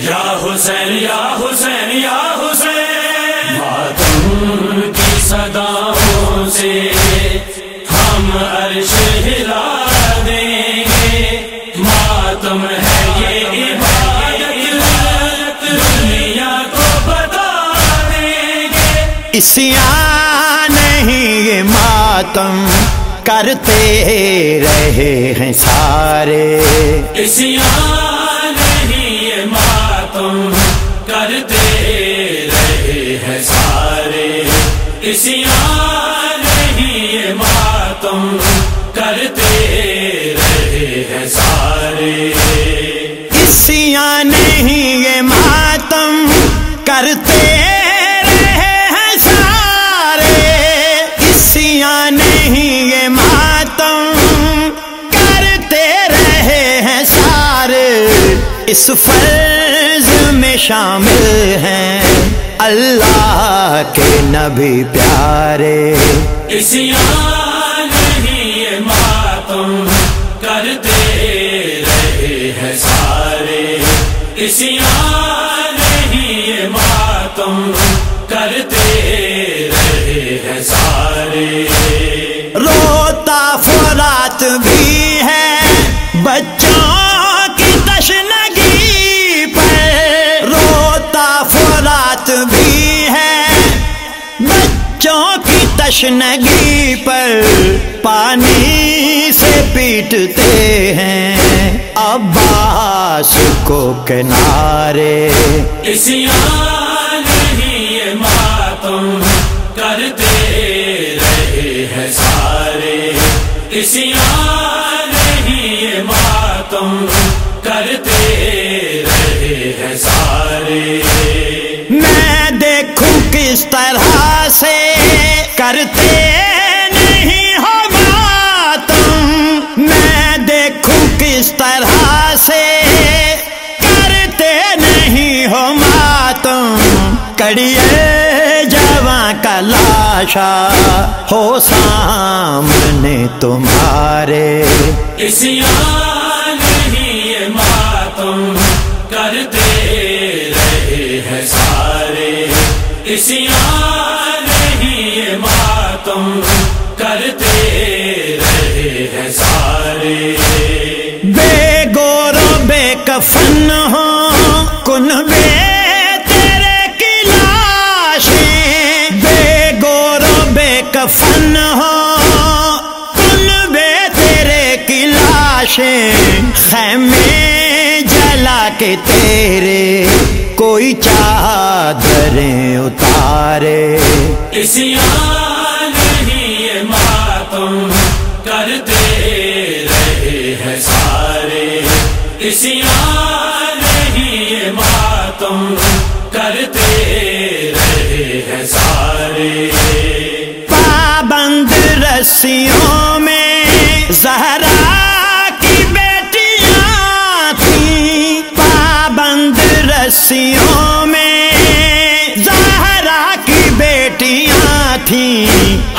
یا حسین یا حسین یا حسین. ماتم کی صداؤں سے ہم عرش ہلا دیں گے۔ ماتم ہے یہ عبادت دنیا کو بتا دیں گے۔ اسیا نہیں یہ ماتم کرتے رہے ہیں سارے۔ یہ ماتم کرتے رہے ہیں سارے۔ اسیاں نہیں ماتم کرتے رہے ہیں سارے۔ اسیا نہیں یہ ماتم کرتے رہے ہیں سارے۔ اسیا نہیں یہ ماتم کرتے رہے ہیں سارے۔ اس فرض میں شامل ہیں۔ اللہ کے نبی پیارے۔ اسیاں نہیں ماتم کرتے رہے ہیں سارے۔ اسیاں نہیں ماتم کرتے رہے ہیں سارے۔ روتا فرات بھی ہے بچوں تشنگی پر پانی سے پیٹتے ہیں۔ عباس کو کنارے۔ نہیں ماتم کرتے رہے ہیں سارے۔ نہیں ماتم کرتے رہے ہیں سارے۔ میں دیکھوں کس طرح سے کرتے نہیں ہو ماتم میں دیکھوں کس طرح سے کرتے نہیں ہو ماتم کڑیے جوان کا لاشا ہو سامنے تمہارے۔ اسیاں نہیں ماتم کرتے رہے ہیں سارے۔ اسیاں کفن ہو، کن بے تیرے کی لاشیں؟ بے گورو بے کفن ہو، کن بے تیرے کی لاشیں؟ خیمے جلا کے تیرے، کوئی چادریں اتارے۔ اسیاں نہیں ماتم اسیاں نہیں ماتم کرتے رہے ہیں سارے۔ پابند رسیوں میں زہرا کی بیٹیاں تھیں۔ پابند رسیوں میں زہرا کی بیٹیاں تھیں۔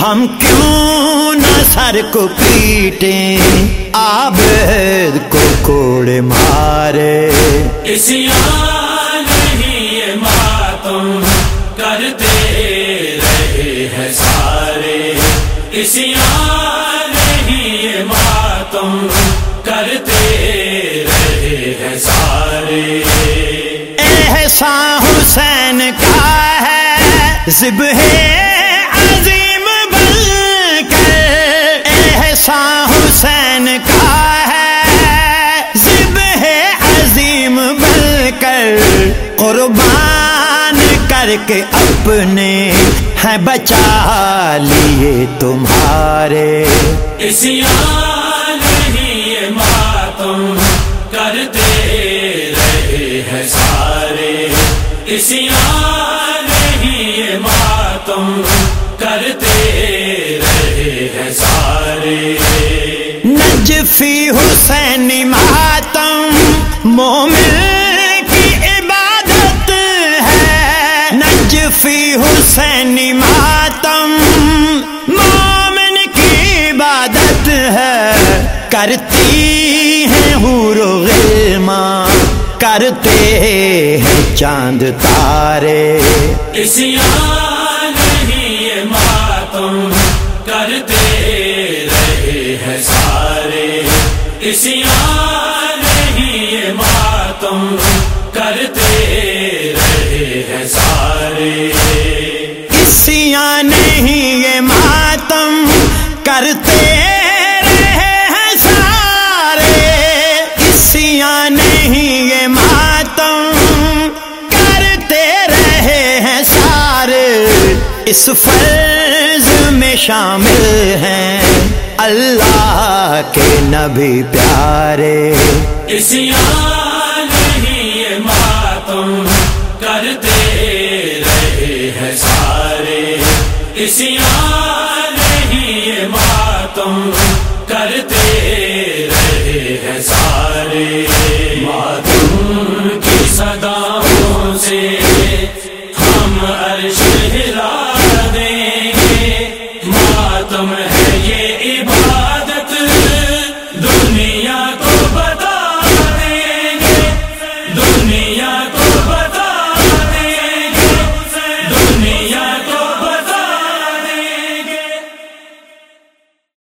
ہم کیوں سر کو پیٹیں آبد کو کوڑے مارے یہ ماتم کرتے رہے ہیں سارے۔ یہ ماتم کرتے رہے ہیں سارے۔ احسان حسین کا ہے احسان حسین کا ہے۔ ذب عظیم بل کر قربان کر کے اپنے ہیں بچا لیے تمہارے۔ اسیاں ماتم کرتے رہے ہیں سارے۔ نجفی حسین ماتم، مومن کی عبادت ہے۔ نجفی حسین ماتم، مومن کی عبادت ہے۔ کرتی ہیں حور و کرتے ہیں چاند تارے۔ اسیاں نہیں ماتم، کرتے رہے ہیں اس فرض میں شامل ہیں اللہ کے نبی پیارے۔ اسی ماتم کرتے رہے ہیں سارے۔ اسی نہیں ماتم